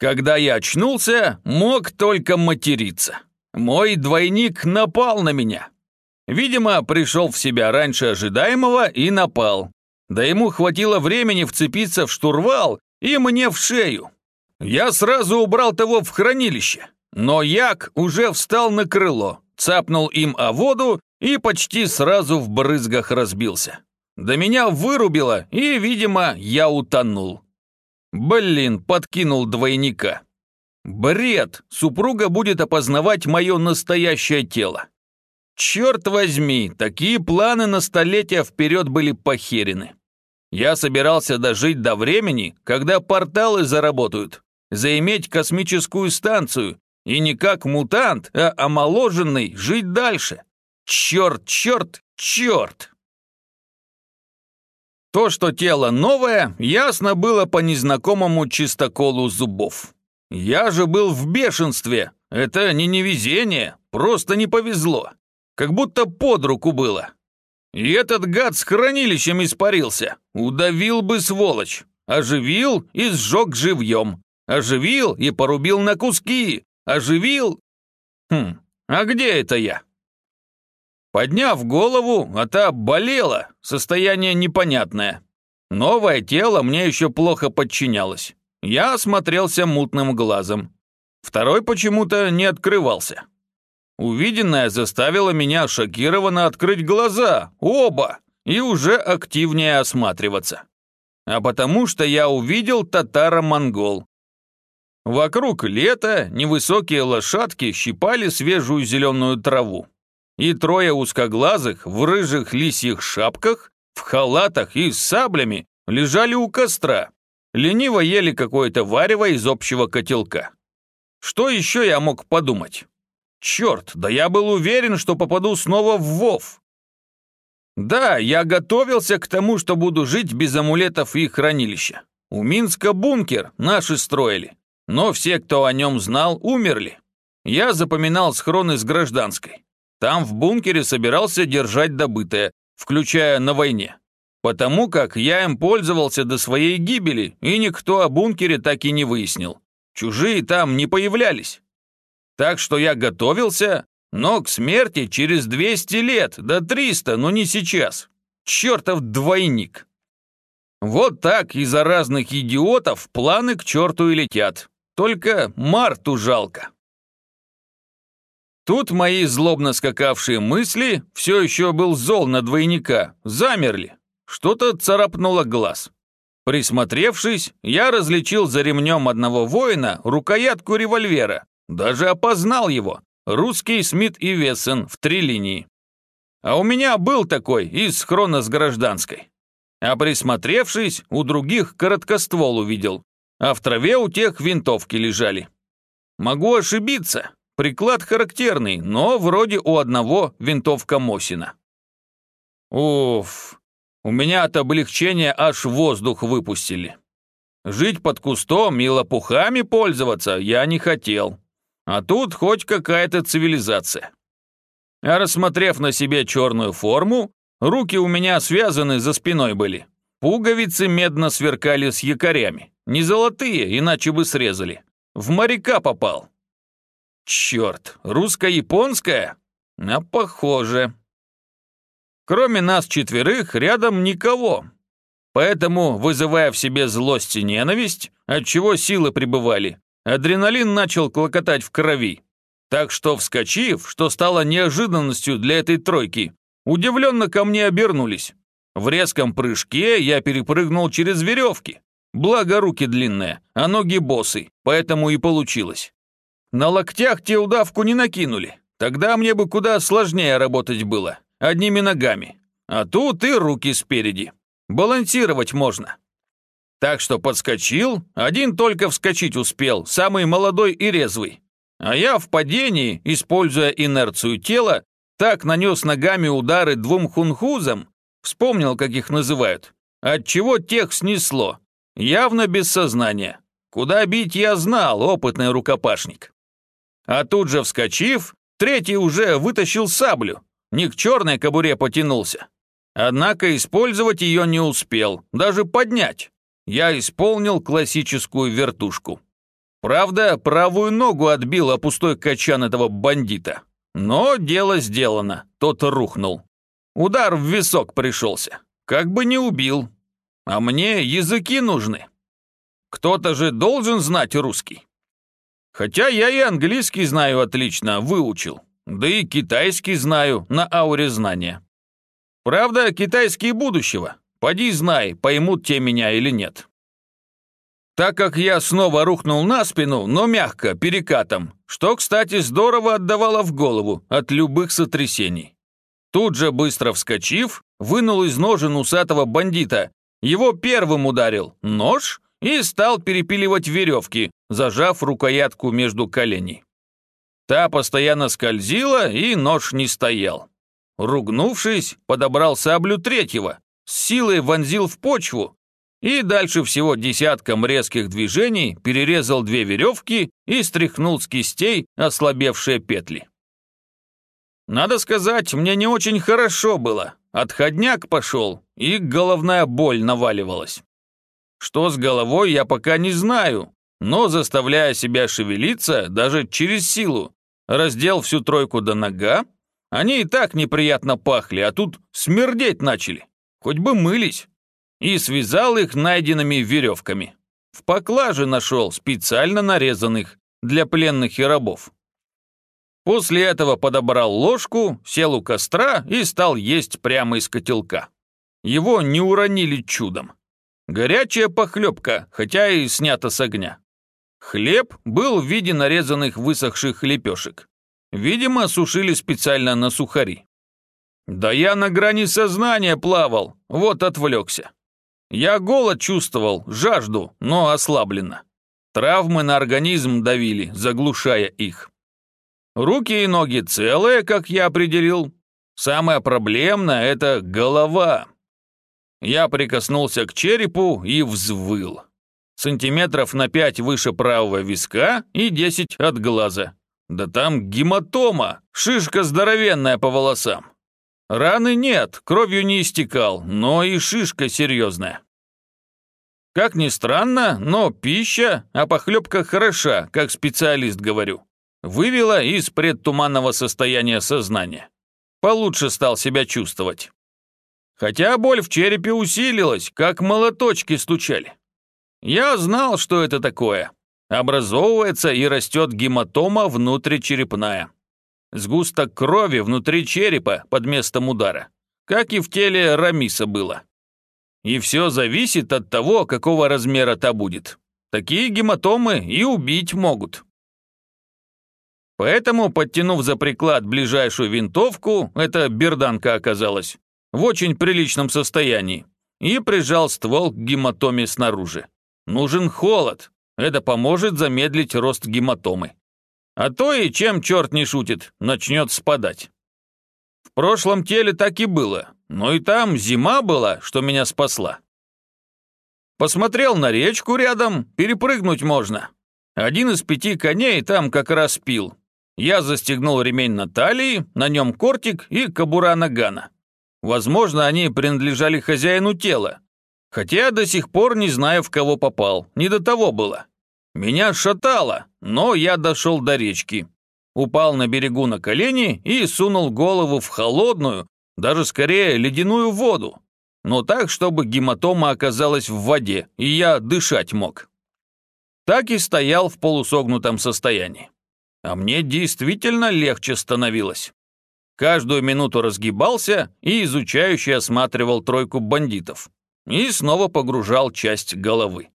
Когда я очнулся, мог только материться. Мой двойник напал на меня. Видимо, пришел в себя раньше ожидаемого и напал. Да ему хватило времени вцепиться в штурвал и мне в шею. Я сразу убрал того в хранилище, но Як уже встал на крыло, цапнул им о воду и почти сразу в брызгах разбился. До меня вырубило, и, видимо, я утонул. Блин, подкинул двойника. Бред, супруга будет опознавать мое настоящее тело. Черт возьми, такие планы на столетия вперед были похерены. Я собирался дожить до времени, когда порталы заработают, заиметь космическую станцию и не как мутант, а омоложенный жить дальше. Черт, черт, черт! То, что тело новое, ясно было по незнакомому чистоколу зубов. Я же был в бешенстве. Это не невезение, просто не повезло. Как будто под руку было. И этот гад с хранилищем испарился. Удавил бы сволочь. Оживил и сжег живьем. Оживил и порубил на куски. Оживил... Хм, а где это я? Подняв голову, а та болела, состояние непонятное. Новое тело мне еще плохо подчинялось. Я осмотрелся мутным глазом. Второй почему-то не открывался. Увиденное заставило меня шокированно открыть глаза, оба, и уже активнее осматриваться. А потому что я увидел татаро-монгол. Вокруг лета невысокие лошадки щипали свежую зеленую траву. И трое узкоглазых в рыжих лисьих шапках, в халатах и с саблями лежали у костра. Лениво ели какое-то варево из общего котелка. Что еще я мог подумать? Черт, да я был уверен, что попаду снова в Вов. Да, я готовился к тому, что буду жить без амулетов и хранилища. У Минска бункер наши строили, но все, кто о нем знал, умерли. Я запоминал схроны с гражданской. Там в бункере собирался держать добытое, включая на войне. Потому как я им пользовался до своей гибели, и никто о бункере так и не выяснил. Чужие там не появлялись. Так что я готовился, но к смерти через 200 лет, до 300, но не сейчас. Чертов двойник. Вот так из-за разных идиотов планы к черту и летят. Только Марту жалко. Тут мои злобно скакавшие мысли, все еще был зол на двойника, замерли. Что-то царапнуло глаз. Присмотревшись, я различил за ремнем одного воина рукоятку револьвера, даже опознал его. Русский Смит и Вессен в три линии. А у меня был такой из хрона с гражданской. А присмотревшись, у других короткоствол увидел, а в траве у тех винтовки лежали. Могу ошибиться, приклад характерный, но вроде у одного винтовка Мосина. Уф, у меня от облегчения аж воздух выпустили. Жить под кустом и лопухами пользоваться я не хотел. А тут хоть какая-то цивилизация. А рассмотрев на себе черную форму, руки у меня связаны за спиной были. Пуговицы медно сверкали с якорями. Не золотые, иначе бы срезали. В моряка попал. Черт, русско-японская? А похоже. Кроме нас четверых, рядом никого. Поэтому, вызывая в себе злость и ненависть, отчего силы пребывали, Адреналин начал клокотать в крови. Так что, вскочив, что стало неожиданностью для этой тройки, удивленно ко мне обернулись. В резком прыжке я перепрыгнул через веревки. Благо руки длинные, а ноги босы, поэтому и получилось. На локтях те удавку не накинули. Тогда мне бы куда сложнее работать было, одними ногами. А тут и руки спереди. Балансировать можно. Так что подскочил, один только вскочить успел, самый молодой и резвый. А я в падении, используя инерцию тела, так нанес ногами удары двум хунхузам, вспомнил, как их называют, отчего тех снесло, явно без сознания. Куда бить я знал, опытный рукопашник. А тут же вскочив, третий уже вытащил саблю, не к черной кобуре потянулся. Однако использовать ее не успел, даже поднять я исполнил классическую вертушку. Правда, правую ногу отбил о пустой качан этого бандита. Но дело сделано, тот рухнул. Удар в висок пришелся. Как бы не убил. А мне языки нужны. Кто-то же должен знать русский. Хотя я и английский знаю отлично, выучил. Да и китайский знаю на ауре знания. Правда, китайский будущего. Поди знай, поймут те меня или нет. Так как я снова рухнул на спину, но мягко, перекатом, что, кстати, здорово отдавало в голову от любых сотрясений. Тут же, быстро вскочив, вынул из ножен усатого бандита, его первым ударил нож и стал перепиливать веревки, зажав рукоятку между коленей. Та постоянно скользила, и нож не стоял. Ругнувшись, подобрал саблю третьего, с силой вонзил в почву и дальше всего десятком резких движений перерезал две веревки и стряхнул с кистей ослабевшие петли. Надо сказать, мне не очень хорошо было. Отходняк пошел, и головная боль наваливалась. Что с головой, я пока не знаю, но заставляя себя шевелиться даже через силу, раздел всю тройку до нога, они и так неприятно пахли, а тут смердеть начали, хоть бы мылись, и связал их найденными веревками. В поклаже нашел специально нарезанных для пленных и рабов. После этого подобрал ложку, сел у костра и стал есть прямо из котелка. Его не уронили чудом. Горячая похлебка, хотя и снята с огня. Хлеб был в виде нарезанных высохших лепешек. Видимо, сушили специально на сухари. Да я на грани сознания плавал, вот отвлекся. Я голод чувствовал, жажду, но ослабленно. Травмы на организм давили, заглушая их. Руки и ноги целые, как я определил. Самое проблемное – это голова. Я прикоснулся к черепу и взвыл. Сантиметров на пять выше правого виска и десять от глаза. Да там гематома, шишка здоровенная по волосам. Раны нет, кровью не истекал, но и шишка серьезная. Как ни странно, но пища, а похлебка хороша, как специалист говорю. Вывела из предтуманного состояния сознания. Получше стал себя чувствовать. Хотя боль в черепе усилилась, как молоточки стучали. Я знал, что это такое. Образовывается и растет гематома внутричерепная. Сгусток крови внутри черепа под местом удара, как и в теле Рамиса было. И все зависит от того, какого размера та будет. Такие гематомы и убить могут. Поэтому, подтянув за приклад ближайшую винтовку, эта берданка оказалась, в очень приличном состоянии и прижал ствол к гематоме снаружи. Нужен холод, это поможет замедлить рост гематомы. А то и чем черт не шутит, начнет спадать. В прошлом теле так и было, но и там зима была, что меня спасла. Посмотрел на речку рядом, перепрыгнуть можно. Один из пяти коней там как раз пил. Я застегнул ремень на талии, на нем кортик и кобура нагана. Возможно, они принадлежали хозяину тела. Хотя до сих пор не знаю, в кого попал. Не до того было. Меня шатало, но я дошел до речки. Упал на берегу на колени и сунул голову в холодную, даже скорее ледяную воду. Но так, чтобы гематома оказалась в воде, и я дышать мог. Так и стоял в полусогнутом состоянии. А мне действительно легче становилось. Каждую минуту разгибался и изучающе осматривал тройку бандитов. И снова погружал часть головы.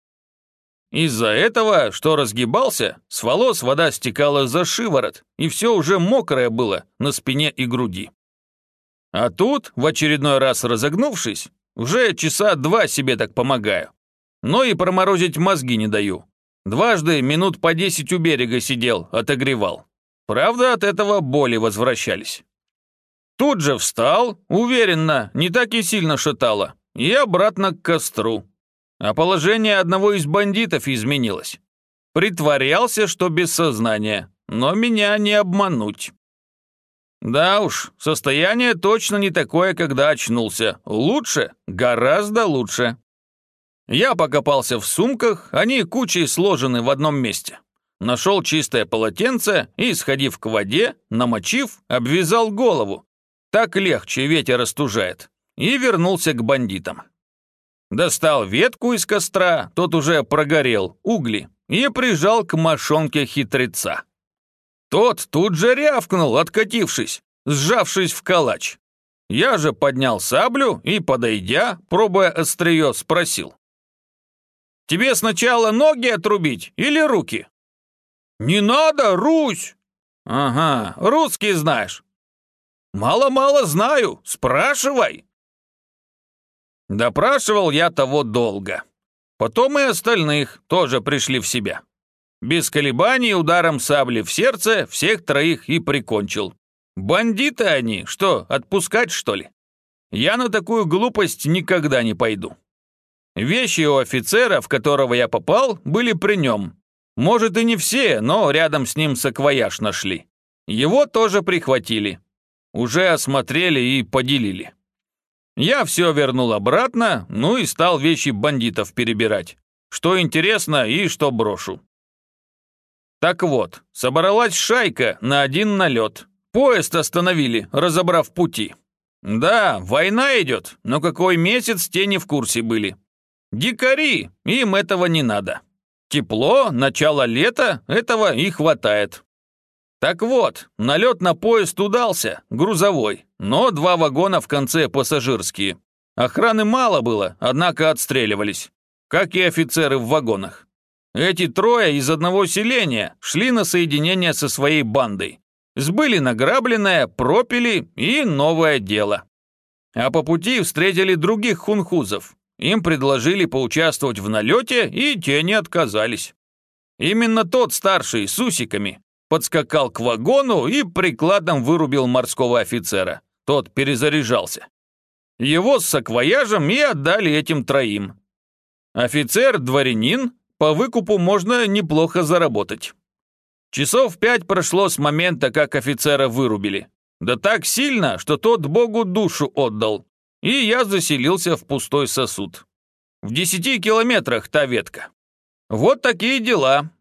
Из-за этого, что разгибался, с волос вода стекала за шиворот, и все уже мокрое было на спине и груди. А тут, в очередной раз разогнувшись, уже часа два себе так помогаю. Но и проморозить мозги не даю. Дважды минут по десять у берега сидел, отогревал. Правда, от этого боли возвращались. Тут же встал, уверенно, не так и сильно шатало, и обратно к костру. А положение одного из бандитов изменилось. Притворялся, что без сознания, но меня не обмануть. Да уж, состояние точно не такое, когда очнулся. Лучше, гораздо лучше. Я покопался в сумках, они кучей сложены в одном месте. нашел чистое полотенце и, сходив к воде, намочив, обвязал голову. Так легче ветер остужает. И вернулся к бандитам. Достал ветку из костра, тот уже прогорел, угли, и прижал к мошонке хитреца. Тот тут же рявкнул, откатившись, сжавшись в калач. Я же поднял саблю и, подойдя, пробуя острие, спросил. «Тебе сначала ноги отрубить или руки?» «Не надо, Русь!» «Ага, русский знаешь». «Мало-мало знаю, спрашивай». Допрашивал я того долго. Потом и остальных тоже пришли в себя. Без колебаний ударом сабли в сердце всех троих и прикончил. Бандиты они, что, отпускать что ли? Я на такую глупость никогда не пойду. Вещи у офицера, в которого я попал, были при нем. Может и не все, но рядом с ним саквояж нашли. Его тоже прихватили. Уже осмотрели и поделили. Я все вернул обратно, ну и стал вещи бандитов перебирать. Что интересно и что брошу. Так вот, собралась шайка на один налет. Поезд остановили, разобрав пути. Да, война идет, но какой месяц те не в курсе были. Дикари, им этого не надо. Тепло, начало лета, этого и хватает. Так вот, налет на поезд удался, грузовой, но два вагона в конце пассажирские. Охраны мало было, однако отстреливались, как и офицеры в вагонах. Эти трое из одного селения шли на соединение со своей бандой. Сбыли награбленное, пропили и новое дело. А по пути встретили других хунхузов. Им предложили поучаствовать в налете, и те не отказались. Именно тот старший с усиками подскакал к вагону и прикладом вырубил морского офицера. Тот перезаряжался. Его с саквояжем и отдали этим троим. Офицер, дворянин, по выкупу можно неплохо заработать. Часов пять прошло с момента, как офицера вырубили. Да так сильно, что тот Богу душу отдал. И я заселился в пустой сосуд. В десяти километрах та ветка. Вот такие дела.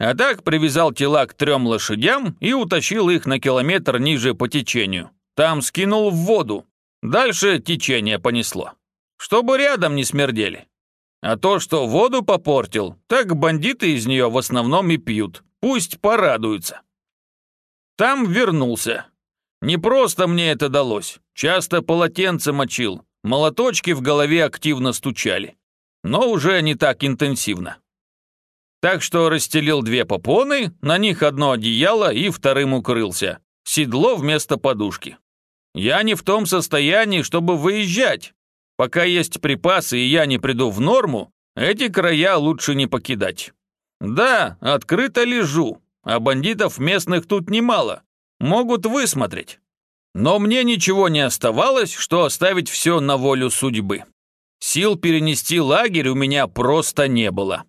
А так привязал тела к трем лошадям и утащил их на километр ниже по течению. Там скинул в воду. Дальше течение понесло. Чтобы рядом не смердели. А то, что воду попортил, так бандиты из нее в основном и пьют. Пусть порадуются. Там вернулся. Не просто мне это далось. Часто полотенце мочил. Молоточки в голове активно стучали. Но уже не так интенсивно. Так что расстелил две попоны, на них одно одеяло и вторым укрылся. Седло вместо подушки. Я не в том состоянии, чтобы выезжать. Пока есть припасы и я не приду в норму, эти края лучше не покидать. Да, открыто лежу, а бандитов местных тут немало. Могут высмотреть. Но мне ничего не оставалось, что оставить все на волю судьбы. Сил перенести лагерь у меня просто не было.